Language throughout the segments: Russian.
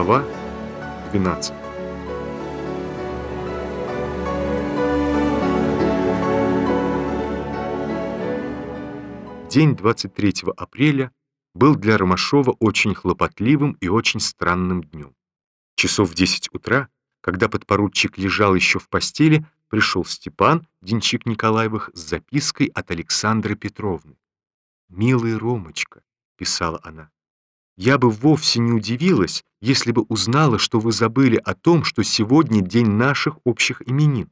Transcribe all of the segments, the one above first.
Глава 12 День 23 апреля был для Ромашова очень хлопотливым и очень странным днем. Часов в 10 утра, когда подпоручик лежал еще в постели, пришел Степан, денчик Николаевых, с запиской от Александры Петровны. «Милый Ромочка», — писала она, — «я бы вовсе не удивилась, если бы узнала, что вы забыли о том, что сегодня день наших общих именин.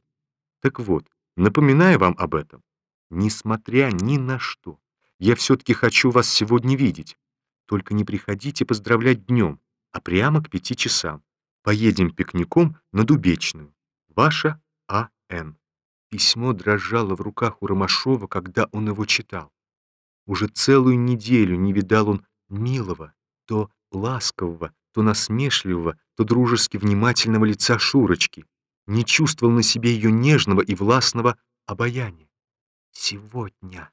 Так вот, напоминаю вам об этом. Несмотря ни на что, я все-таки хочу вас сегодня видеть. Только не приходите поздравлять днем, а прямо к пяти часам. Поедем пикником на Дубечную. Ваша А.Н. Письмо дрожало в руках у Ромашова, когда он его читал. Уже целую неделю не видал он милого, то ласкового, то насмешливого, то дружески внимательного лица Шурочки, не чувствовал на себе ее нежного и властного обаяния. «Сегодня!»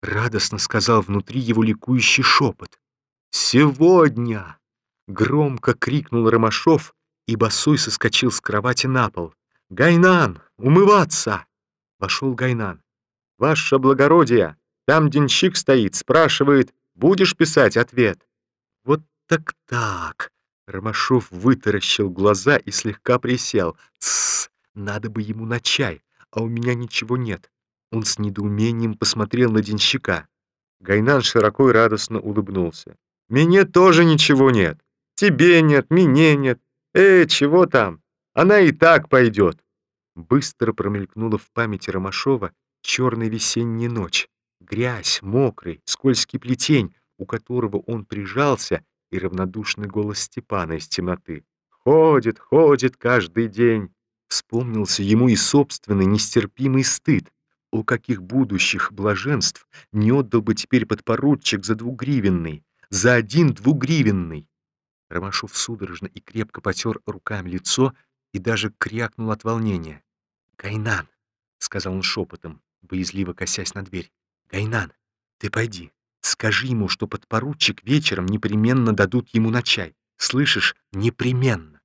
Радостно сказал внутри его ликующий шепот. «Сегодня!» Громко крикнул Ромашов, и босой соскочил с кровати на пол. «Гайнан! Умываться!» Вошел Гайнан. «Ваше благородие! Там денщик стоит, спрашивает, будешь писать ответ?» «Вот так-так!» Ромашов вытаращил глаза и слегка присел. «Тссс! Надо бы ему на чай, а у меня ничего нет. Он с недоумением посмотрел на денщика. Гайнан широко и радостно улыбнулся. «Мне тоже ничего нет. Тебе нет, мне нет. Э, чего там? Она и так пойдет». Быстро промелькнула в памяти Ромашова черная весенняя ночь. Грязь, мокрый, скользкий плетень, у которого он прижался, и равнодушный голос Степана из темноты. «Ходит, ходит каждый день». Вспомнился ему и собственный нестерпимый стыд о каких будущих блаженств не отдал бы теперь подпоручик за двугривенный, за один двугривенный. Ромашов судорожно и крепко потер руками лицо и даже крякнул от волнения. «Гайнан!» — сказал он шепотом, боязливо косясь на дверь. «Гайнан, ты пойди, скажи ему, что подпоручик вечером непременно дадут ему на чай. Слышишь? Непременно!»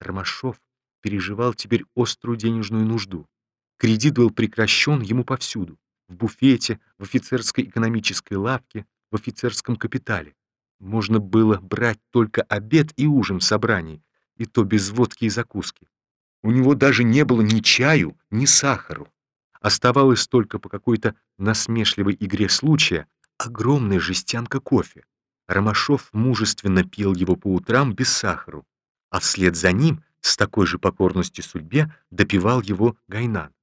Ромашов переживал теперь острую денежную нужду. Кредит был прекращен ему повсюду. В буфете, в офицерской экономической лавке, в офицерском капитале. Можно было брать только обед и ужин в собрании, и то без водки и закуски. У него даже не было ни чаю, ни сахару. Оставалось только по какой-то насмешливой игре случая огромная жестянка кофе. Ромашов мужественно пил его по утрам без сахару, а вслед за ним, с такой же покорностью судьбе, допивал его Гайнан.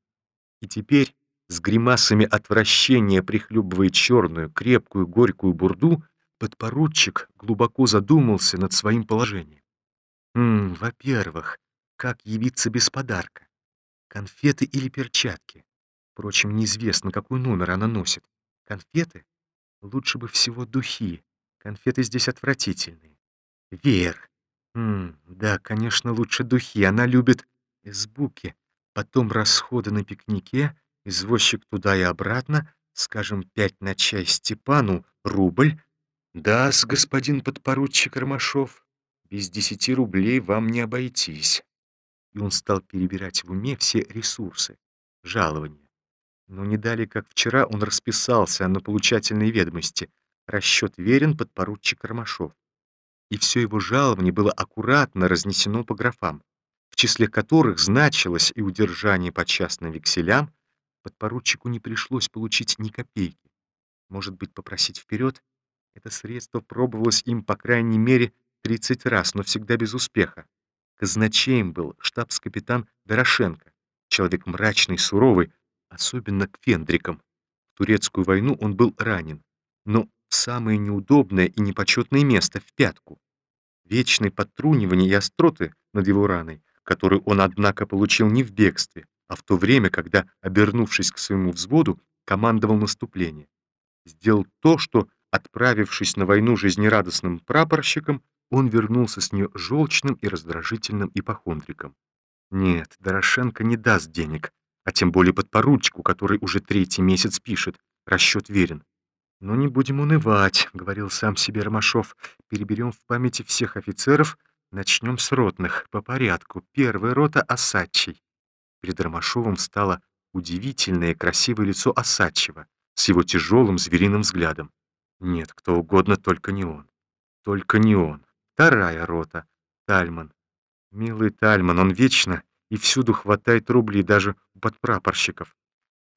И теперь, с гримасами отвращения прихлюбывая черную, крепкую, горькую бурду, подпоручик глубоко задумался над своим положением. Во-первых, как явиться без подарка? Конфеты или перчатки? Впрочем, неизвестно, какой номер она носит. Конфеты? Лучше бы всего духи. Конфеты здесь отвратительные. Вер. М да, конечно, лучше духи. Она любит эсбуки. Потом расходы на пикнике, извозчик туда и обратно, скажем, пять на чай Степану, рубль. да господин подпоручик Ромашов, без десяти рублей вам не обойтись. И он стал перебирать в уме все ресурсы, жалования. Но не далее, как вчера, он расписался на получательной ведомости. Расчет верен подпоручик Ромашов. И все его жалование было аккуратно разнесено по графам в числе которых значилось и удержание по частным векселям, подпоручику не пришлось получить ни копейки. Может быть, попросить вперед? Это средство пробовалось им, по крайней мере, 30 раз, но всегда без успеха. Казначеем был штабс-капитан Дорошенко, человек мрачный, суровый, особенно к фендрикам. В турецкую войну он был ранен, но в самое неудобное и непочетное место, в пятку. Вечные подтрунивания и остроты над его раной который он, однако, получил не в бегстве, а в то время, когда, обернувшись к своему взводу, командовал наступление. Сделал то, что, отправившись на войну жизнерадостным прапорщиком, он вернулся с нее желчным и раздражительным ипохондриком. Нет, Дорошенко не даст денег, а тем более подпоручику, который уже третий месяц пишет, расчет верен. «Но не будем унывать», — говорил сам себе Ромашов, «переберем в памяти всех офицеров, начнем с ротных, по порядку. Первая рота — Осадчий. Перед Ромашовым стало удивительное красивое лицо Осадчего с его тяжелым звериным взглядом. Нет, кто угодно, только не он. Только не он. Вторая рота. Тальман. Милый Тальман, он вечно и всюду хватает рублей, даже у подпрапорщиков.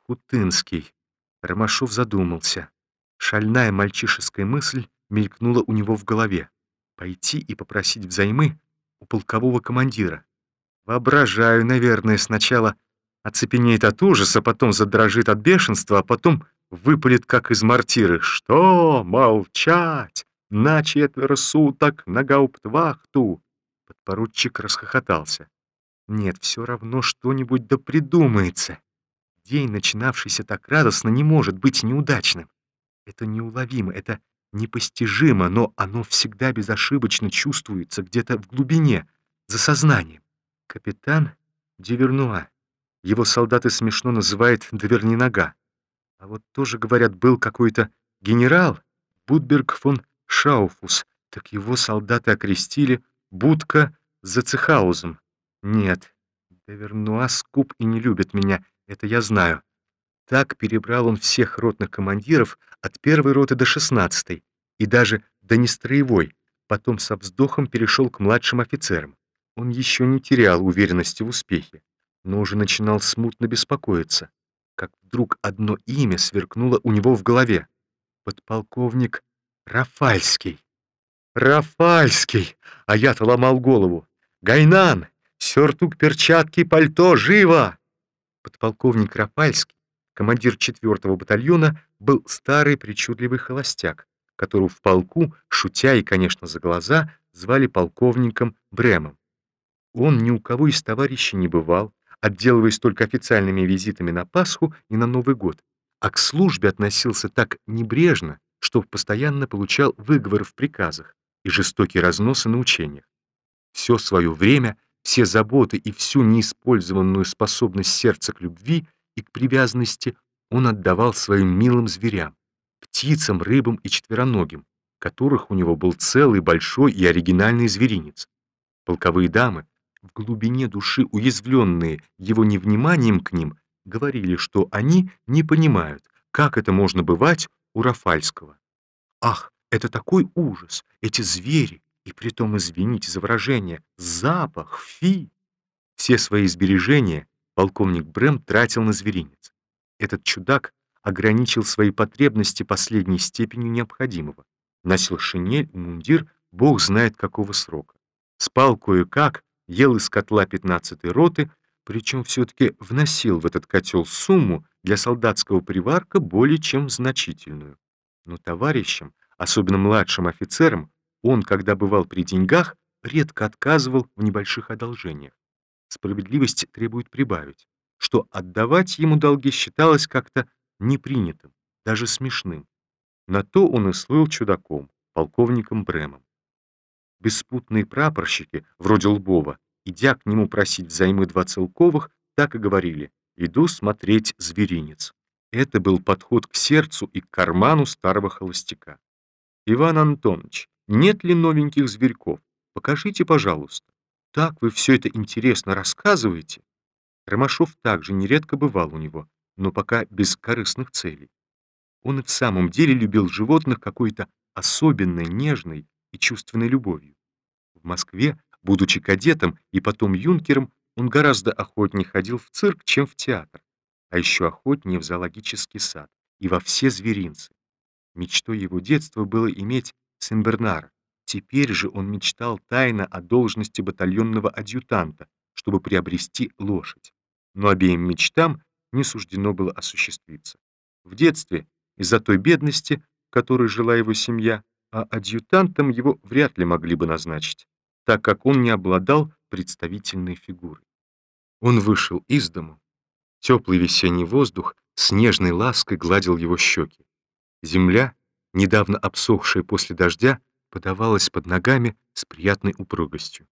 Хутынский. Ромашов задумался. Шальная мальчишеская мысль мелькнула у него в голове. Пойти и попросить взаймы у полкового командира. Воображаю, наверное, сначала оцепенеет от ужаса, потом задрожит от бешенства, а потом выпалит, как из мортиры. «Что? Молчать! На четверо суток на гауптвахту!» Подпоручик расхохотался. «Нет, все равно что-нибудь да придумается. День, начинавшийся так радостно, не может быть неудачным. Это неуловимо, это непостижимо, но оно всегда безошибочно чувствуется где-то в глубине, за сознанием. Капитан Дивернуа. Его солдаты смешно называют Довернинога. А вот тоже, говорят, был какой-то генерал Будберг фон Шауфус, так его солдаты окрестили Будка Зацехаузом. Нет, Довернуа скуп и не любит меня, это я знаю. Так перебрал он всех ротных командиров от первой роты до шестнадцатой и даже до нестроевой, потом со вздохом перешел к младшим офицерам. Он еще не терял уверенности в успехе, но уже начинал смутно беспокоиться, как вдруг одно имя сверкнуло у него в голове. Подполковник Рафальский. Рафальский! А я-то ломал голову. Гайнан! Сюртук, перчатки, пальто, живо! Подполковник Рафальский командир 4-го батальона, был старый причудливый холостяк, которого в полку, шутя и, конечно, за глаза, звали полковником Бремом. Он ни у кого из товарищей не бывал, отделываясь только официальными визитами на Пасху и на Новый год, а к службе относился так небрежно, что постоянно получал выговоры в приказах и жестокие разносы на учениях. Все свое время, все заботы и всю неиспользованную способность сердца к любви — и к привязанности он отдавал своим милым зверям, птицам, рыбам и четвероногим, которых у него был целый большой и оригинальный зверинец. Полковые дамы, в глубине души уязвленные его невниманием к ним, говорили, что они не понимают, как это можно бывать у Рафальского. Ах, это такой ужас, эти звери, и притом, извините за выражение, запах, фи! Все свои сбережения полковник Брэм тратил на зверинец. Этот чудак ограничил свои потребности последней степенью необходимого. Носил шинель и мундир, бог знает какого срока. Спал кое-как, ел из котла 15-й роты, причем все-таки вносил в этот котел сумму для солдатского приварка более чем значительную. Но товарищам, особенно младшим офицерам, он, когда бывал при деньгах, редко отказывал в небольших одолжениях справедливость требует прибавить, что отдавать ему долги считалось как-то непринятым, даже смешным. На то он и слыл чудаком, полковником Бремом. Беспутные прапорщики, вроде Лбова, идя к нему просить взаймы два целковых, так и говорили «иду смотреть зверинец». Это был подход к сердцу и к карману старого холостяка. «Иван Антонович, нет ли новеньких зверьков? Покажите, пожалуйста» так вы все это интересно рассказываете. Ромашов также нередко бывал у него, но пока без корыстных целей. Он и в самом деле любил животных какой-то особенной, нежной и чувственной любовью. В Москве, будучи кадетом и потом юнкером, он гораздо охотнее ходил в цирк, чем в театр, а еще охотнее в зоологический сад и во все зверинцы. Мечтой его детства было иметь Сен-Бернара, Теперь же он мечтал тайно о должности батальонного адъютанта, чтобы приобрести лошадь. Но обеим мечтам не суждено было осуществиться. В детстве, из-за той бедности, которой жила его семья, а адъютантом его вряд ли могли бы назначить, так как он не обладал представительной фигурой. Он вышел из дому. Теплый весенний воздух с нежной лаской гладил его щеки. Земля, недавно обсохшая после дождя, подавалась под ногами с приятной упругостью.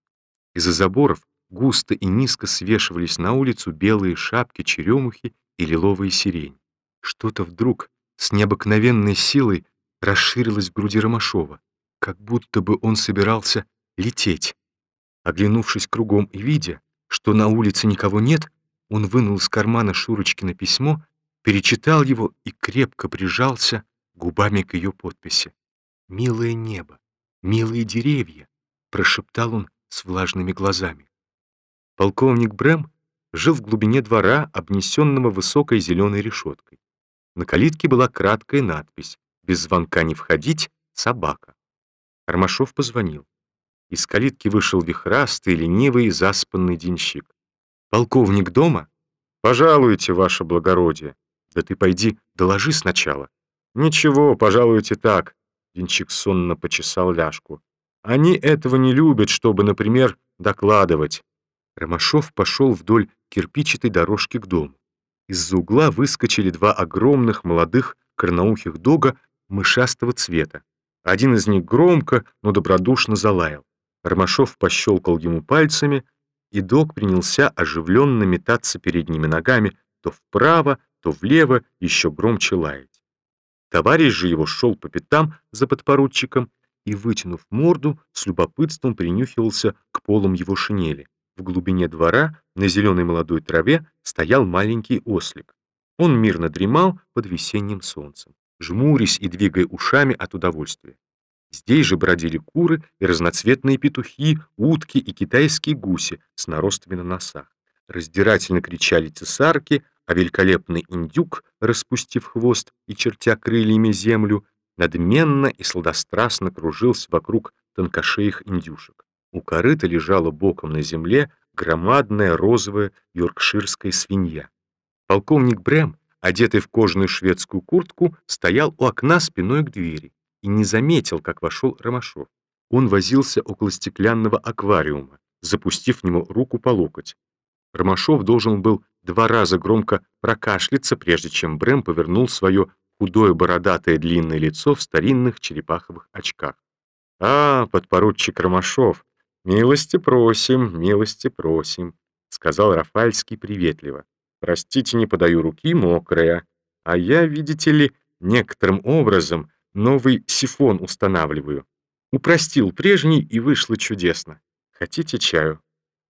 Из-за заборов густо и низко свешивались на улицу белые шапки черемухи и лиловые сирень. Что-то вдруг с необыкновенной силой расширилось в груди Ромашова, как будто бы он собирался лететь. Оглянувшись кругом и видя, что на улице никого нет, он вынул из кармана Шурочкино письмо, перечитал его и крепко прижался губами к ее подписи. «Милое небо, милые деревья», — прошептал он с влажными глазами. Полковник Брэм жил в глубине двора, обнесенного высокой зеленой решеткой. На калитке была краткая надпись «Без звонка не входить, собака». Ромашов позвонил. Из калитки вышел вихрастый, ленивый, заспанный денщик. «Полковник дома?» «Пожалуйте, ваше благородие». «Да ты пойди, доложи сначала». «Ничего, пожалуйте так», — денщик сонно почесал ляжку. «Они этого не любят, чтобы, например, докладывать». Ромашов пошел вдоль кирпичатой дорожки к дому. Из-за угла выскочили два огромных молодых корноухих дога мышастого цвета. Один из них громко, но добродушно залаял. Ромашов пощелкал ему пальцами, и дог принялся оживленно метаться передними ногами то вправо, то влево, еще громче лаять. Товарищ же его шел по пятам за подпоручиком и, вытянув морду, с любопытством принюхивался к полам его шинели. В глубине двора, на зеленой молодой траве, стоял маленький ослик. Он мирно дремал под весенним солнцем, жмурясь и двигая ушами от удовольствия. Здесь же бродили куры и разноцветные петухи, утки и китайские гуси с наростами на носах. Раздирательно кричали цесарки, а великолепный индюк, распустив хвост и чертя крыльями землю, надменно и сладострастно кружился вокруг тонкошеих индюшек. У корыта лежала боком на земле громадная розовая йоркширская свинья. Полковник Брэм, одетый в кожаную шведскую куртку, стоял у окна спиной к двери и не заметил, как вошел Ромашов. Он возился около стеклянного аквариума, запустив в него руку по локоть. Ромашов должен был два раза громко прокашляться, прежде чем Брэм повернул свое худое бородатое длинное лицо в старинных черепаховых очках. «А, подпоручик Ромашов, «Милости просим, милости просим», — сказал Рафальский приветливо. «Простите, не подаю руки, мокрая. А я, видите ли, некоторым образом новый сифон устанавливаю. Упростил прежний, и вышло чудесно. Хотите чаю?»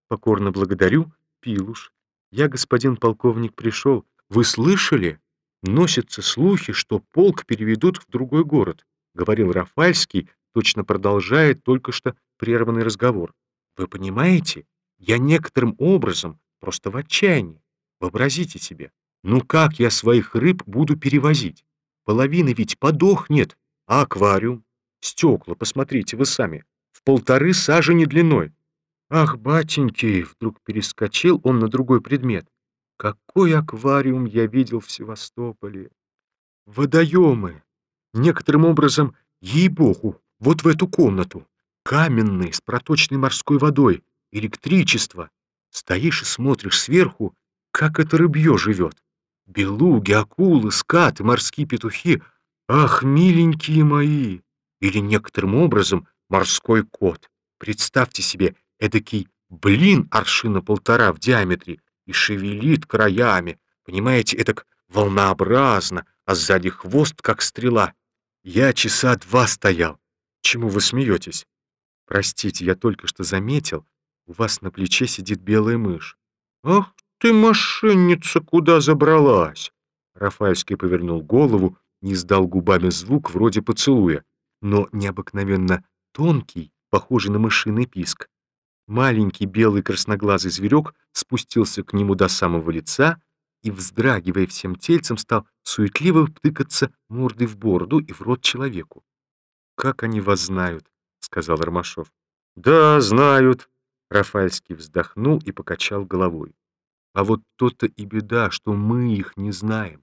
«Покорно благодарю, пил уж. Я, господин полковник, пришел. Вы слышали? Носятся слухи, что полк переведут в другой город», — говорил Рафальский, точно продолжает только что прерванный разговор. «Вы понимаете, я некоторым образом просто в отчаянии. Вообразите себе, ну как я своих рыб буду перевозить? Половина ведь подохнет, а аквариум? Стекла, посмотрите вы сами, в полторы сажени длиной. Ах, батеньки, вдруг перескочил он на другой предмет. Какой аквариум я видел в Севастополе! Водоемы! Некоторым образом, ей-богу, вот в эту комнату. Каменный, с проточной морской водой. Электричество. Стоишь и смотришь сверху, как это рыбье живет. Белуги, акулы, скаты, морские петухи. Ах, миленькие мои! Или некоторым образом морской кот. Представьте себе, эдакий блин аршина полтора в диаметре и шевелит краями. Понимаете, эдак волнообразно, а сзади хвост, как стрела. Я часа два стоял, Чему вы смеетесь? Простите, я только что заметил, у вас на плече сидит белая мышь. Ах ты, мошенница, куда забралась? Рафальский повернул голову, не сдал губами звук вроде поцелуя, но необыкновенно тонкий, похожий на мышиный писк. Маленький белый красноглазый зверек спустился к нему до самого лица и, вздрагивая всем тельцем, стал суетливо тыкаться мордой в бороду и в рот человеку как они вас знают», — сказал Ромашов. «Да, знают», — Рафальский вздохнул и покачал головой. «А вот то-то и беда, что мы их не знаем.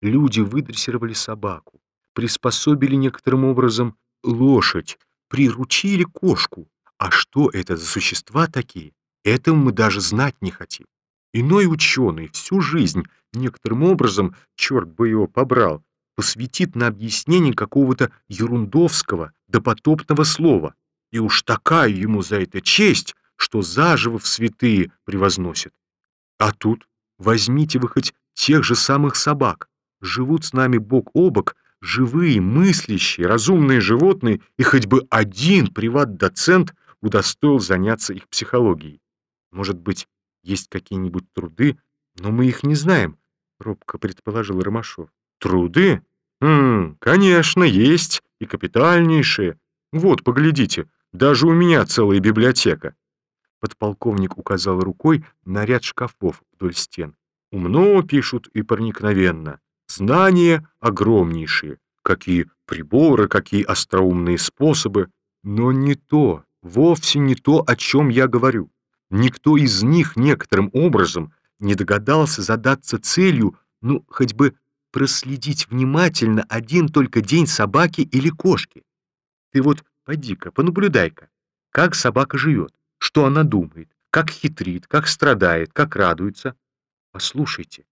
Люди выдрессировали собаку, приспособили некоторым образом лошадь, приручили кошку. А что это за существа такие? Этого мы даже знать не хотим. Иной ученый всю жизнь некоторым образом, черт бы его побрал, посвятит на объяснение какого-то ерундовского, допотопного слова, и уж такая ему за это честь, что заживо в святые превозносит. А тут возьмите вы хоть тех же самых собак, живут с нами бок о бок, живые, мыслящие, разумные животные, и хоть бы один приват-доцент удостоил заняться их психологией. Может быть, есть какие-нибудь труды, но мы их не знаем, — робко предположил Ромашов. Труды? Хм, конечно, есть, и капитальнейшие. Вот, поглядите, даже у меня целая библиотека. Подполковник указал рукой на ряд шкафов вдоль стен. Умно пишут и проникновенно. Знания огромнейшие. Какие приборы, какие остроумные способы. Но не то, вовсе не то, о чем я говорю. Никто из них некоторым образом не догадался задаться целью, ну, хоть бы проследить внимательно один только день собаки или кошки. Ты вот поди-ка, понаблюдай-ка, как собака живет, что она думает, как хитрит, как страдает, как радуется. Послушайте,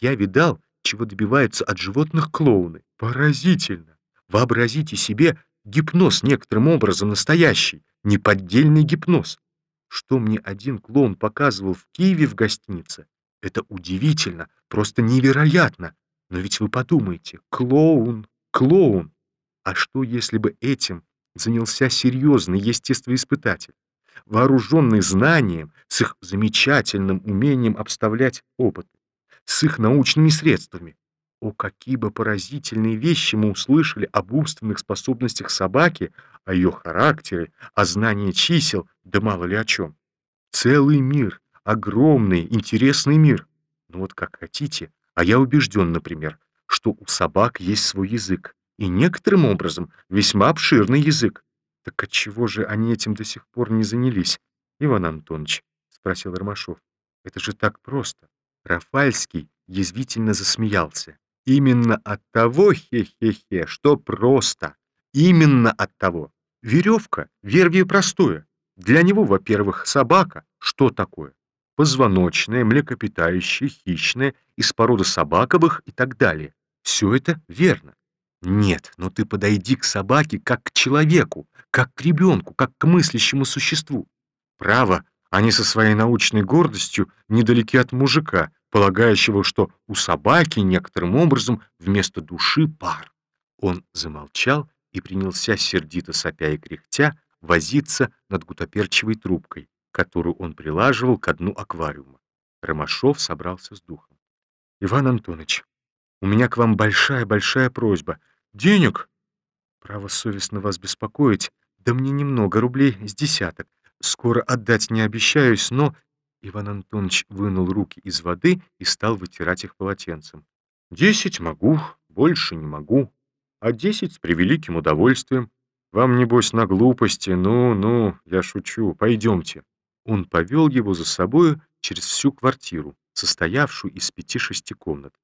я видал, чего добиваются от животных клоуны. Поразительно! Вообразите себе гипноз некоторым образом настоящий, неподдельный гипноз. Что мне один клоун показывал в Киеве в гостинице, это удивительно, просто невероятно. Но ведь вы подумайте, клоун, клоун. А что, если бы этим занялся серьезный естествоиспытатель, вооруженный знанием, с их замечательным умением обставлять опыты, с их научными средствами? О, какие бы поразительные вещи мы услышали об умственных способностях собаки, о ее характере, о знании чисел, да мало ли о чем. Целый мир, огромный, интересный мир. Ну вот как хотите, а я убежден, например, что у собак есть свой язык, и некоторым образом весьма обширный язык. Так отчего же они этим до сих пор не занялись, Иван Антонович? — спросил Ромашов. Это же так просто. Рафальский язвительно засмеялся. Именно от того, хе-хе-хе, что просто. Именно от того. Веревка — вервие простое. Для него, во-первых, собака — что такое? Позвоночная, млекопитающая, хищная, из породы собаковых и так далее. Все это верно. Нет, но ты подойди к собаке как к человеку, как к ребенку, как к мыслящему существу. Право, они со своей научной гордостью недалеки от мужика, полагающего, что у собаки некоторым образом вместо души пар. Он замолчал и принялся сердито сопя и кряхтя возиться над гутоперчивой трубкой, которую он прилаживал к дну аквариума. Ромашов собрался с духом. «Иван Антонович, у меня к вам большая-большая просьба. Денег? Право совестно вас беспокоить. Да мне немного, рублей с десяток. Скоро отдать не обещаюсь, но Иван Антонович вынул руки из воды и стал вытирать их полотенцем. «Десять могу, больше не могу, а десять с превеликим удовольствием. Вам, небось, на глупости, ну-ну, я шучу, пойдемте». Он повел его за собою через всю квартиру, состоявшую из пяти-шести комнат.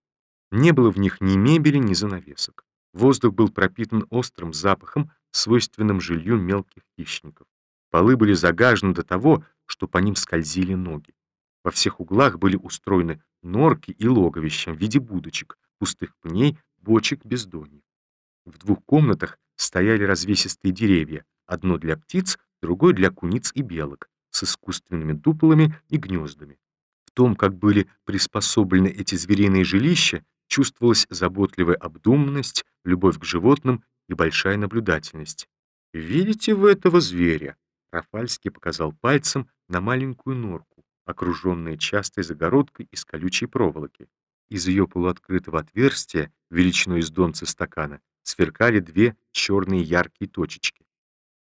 Не было в них ни мебели, ни занавесок. Воздух был пропитан острым запахом, свойственным жилью мелких хищников. Полы были загажены до того, что по ним скользили ноги. Во всех углах были устроены норки и логовища в виде будочек, пустых пней, бочек, бездоньев. В двух комнатах стояли развесистые деревья, одно для птиц, другое для куниц и белок, с искусственными дуплами и гнездами. В том, как были приспособлены эти звериные жилища, чувствовалась заботливая обдуманность, любовь к животным и большая наблюдательность. «Видите вы этого зверя?» Рафальский показал пальцем на маленькую норку, окруженную частой загородкой из колючей проволоки. Из ее полуоткрытого отверстия, величиной из донца стакана, сверкали две черные яркие точечки.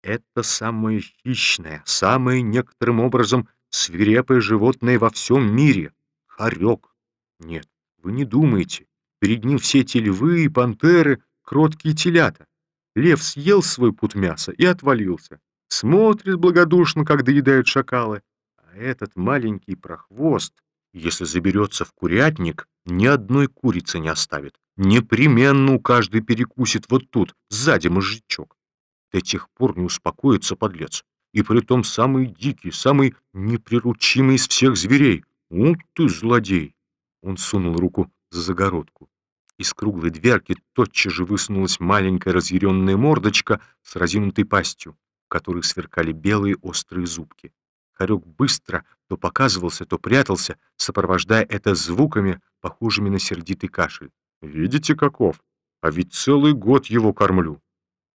Это самое хищное, самое некоторым образом свирепое животное во всем мире — хорек. Нет, вы не думаете. Перед ним все эти львы и пантеры, кроткие телята. Лев съел свой пут мяса и отвалился смотрит благодушно, как доедают шакалы. А этот маленький прохвост, если заберется в курятник, ни одной курицы не оставит. Непременно у каждой перекусит вот тут, сзади мозжечок. До тех пор не успокоится подлец. И притом самый дикий, самый неприручимый из всех зверей. Вот ты злодей! Он сунул руку за загородку. Из круглой дверки тотчас же высунулась маленькая разъяренная мордочка с разинутой пастью в которых сверкали белые острые зубки. Хорек быстро то показывался, то прятался, сопровождая это звуками, похожими на сердитый кашель. «Видите, каков? А ведь целый год его кормлю!»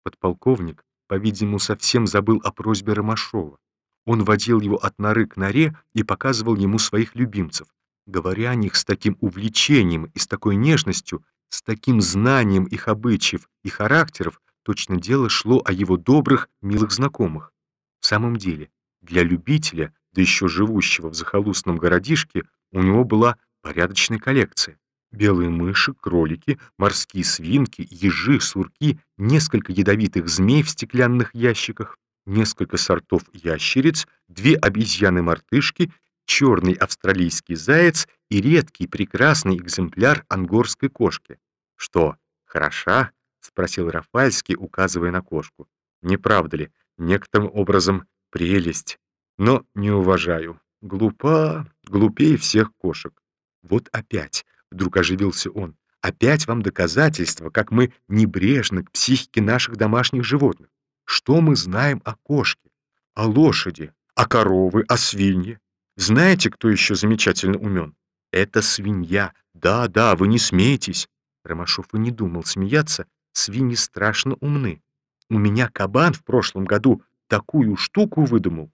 Подполковник, по-видимому, совсем забыл о просьбе Ромашова. Он водил его от норы к норе и показывал ему своих любимцев. Говоря о них с таким увлечением и с такой нежностью, с таким знанием их обычаев и характеров, точно дело шло о его добрых, милых знакомых. В самом деле, для любителя, да еще живущего в захолустном городишке, у него была порядочная коллекция. Белые мыши, кролики, морские свинки, ежи, сурки, несколько ядовитых змей в стеклянных ящиках, несколько сортов ящериц, две обезьяны-мартышки, черный австралийский заяц и редкий прекрасный экземпляр ангорской кошки. «Что, хороша?» — спросил Рафальский, указывая на кошку. «Не правда ли? Некоторым образом прелесть. Но не уважаю. Глупа, глупее всех кошек. Вот опять, — вдруг оживился он, — опять вам доказательство, как мы небрежны к психике наших домашних животных. Что мы знаем о кошке, о лошади, о коровы, о свинье? Знаете, кто еще замечательно умен? Это свинья. Да, да, вы не смеетесь. Ромашов и не думал смеяться. Свиньи страшно умны. У меня кабан в прошлом году такую штуку выдумал.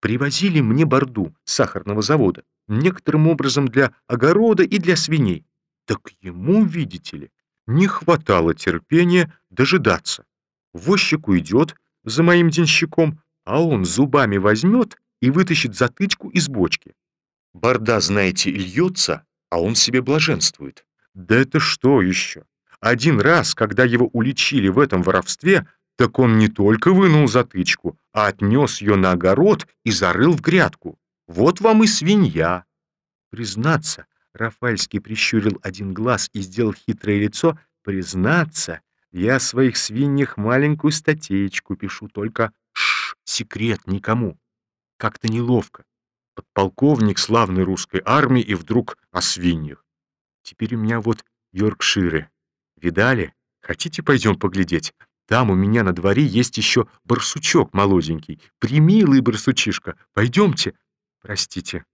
Привозили мне борду сахарного завода, некоторым образом для огорода и для свиней. Так ему, видите ли, не хватало терпения дожидаться. Возчик уйдет за моим денщиком, а он зубами возьмет и вытащит затычку из бочки. Борда, знаете, льется, а он себе блаженствует. Да это что еще? Один раз, когда его уличили в этом воровстве, так он не только вынул затычку, а отнес ее на огород и зарыл в грядку. Вот вам и свинья. Признаться, Рафальский прищурил один глаз и сделал хитрое лицо. Признаться, я о своих свиньях маленькую статейку пишу, только шш, секрет никому. Как-то неловко. Подполковник славной русской армии и вдруг о свиньях. Теперь у меня вот Йоркширы. Видали? Хотите, пойдем поглядеть? Там у меня на дворе есть еще барсучок молоденький. Примилый барсучишка. Пойдемте. Простите,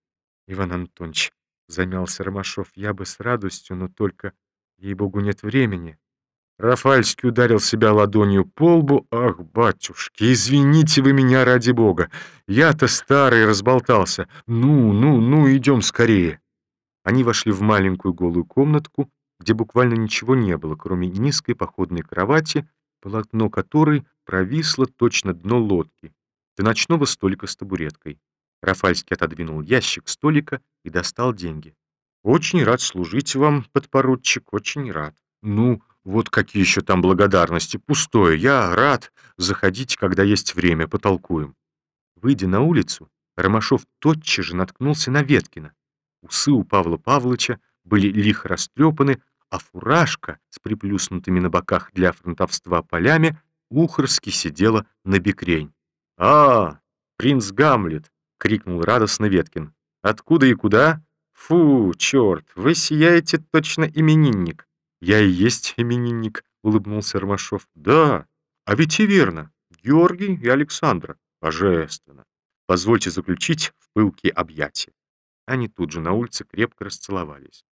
Иван Антонович, замялся Ромашов. Я бы с радостью, но только, ей-богу, нет времени. Рафальский ударил себя ладонью по лбу. «Ах, батюшки, извините вы меня ради бога! Я-то старый разболтался! Ну, ну, ну, идем скорее!» Они вошли в маленькую голую комнатку, где буквально ничего не было, кроме низкой походной кровати, полотно которой провисло точно дно лодки, до ночного столика с табуреткой. Рафальский отодвинул ящик столика и достал деньги. «Очень рад служить вам, подпоручик, очень рад. Ну, вот какие еще там благодарности. Пустое. Я рад. Заходите, когда есть время, потолкуем. Выйдя на улицу, Ромашов тотчас же наткнулся на Веткина. Усы у Павла Павловича были лихо растрепаны, а фуражка с приплюснутыми на боках для фронтовства полями ухорски сидела на бекрень. «А, принц Гамлет!» — крикнул радостно Веткин. «Откуда и куда? Фу, черт, вы сияете точно именинник!» «Я и есть именинник», — улыбнулся Ромашов. «Да, а ведь и верно. Георгий и Александра. Божественно. Позвольте заключить в пылкие объятия». Они тут же на улице крепко расцеловались.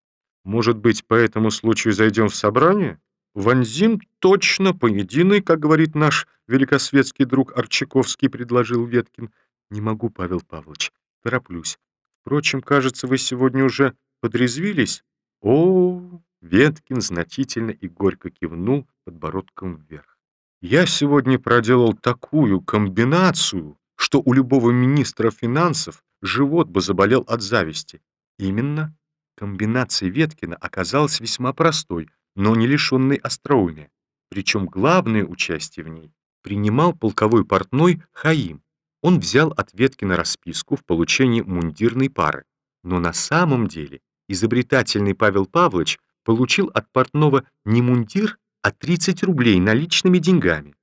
«Может быть, по этому случаю зайдем в собрание? Вонзим точно поединый, как говорит наш великосветский друг Арчаковский», — предложил Веткин. «Не могу, Павел Павлович. Тороплюсь. Впрочем, кажется, вы сегодня уже подрезвились?» «О, Веткин значительно и горько кивнул подбородком вверх. «Я сегодня проделал такую комбинацию, что у любого министра финансов живот бы заболел от зависти. Именно комбинация Веткина оказалась весьма простой, но не лишенной остроумия. Причем главное участие в ней принимал полковой портной Хаим. Он взял от Веткина расписку в получении мундирной пары. Но на самом деле изобретательный Павел Павлович получил от портного не мундир, а 30 рублей наличными деньгами.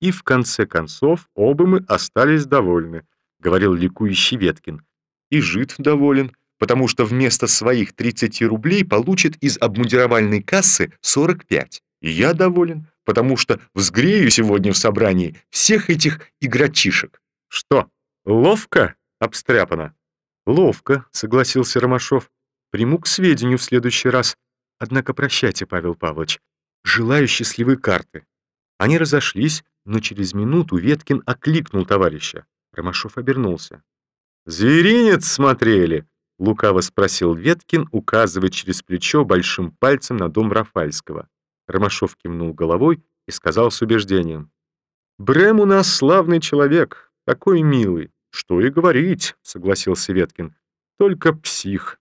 И в конце концов оба мы остались довольны, говорил ликующий Веткин. И жид доволен, потому что вместо своих 30 рублей получит из обмундировальной кассы 45. И я доволен, потому что взгрею сегодня в собрании всех этих игрочишек. Что, ловко обстряпано? Ловко, согласился Ромашов. Приму к сведению в следующий раз. Однако прощайте, Павел Павлович. Желаю счастливой карты. Они разошлись, но через минуту Веткин окликнул товарища. Ромашов обернулся. «Зверинец смотрели?» — лукаво спросил Веткин, указывая через плечо большим пальцем на дом Рафальского. Ромашов кивнул головой и сказал с убеждением. «Брэм у нас славный человек, такой милый». «Что и говорить», — согласился Веткин. «Только псих».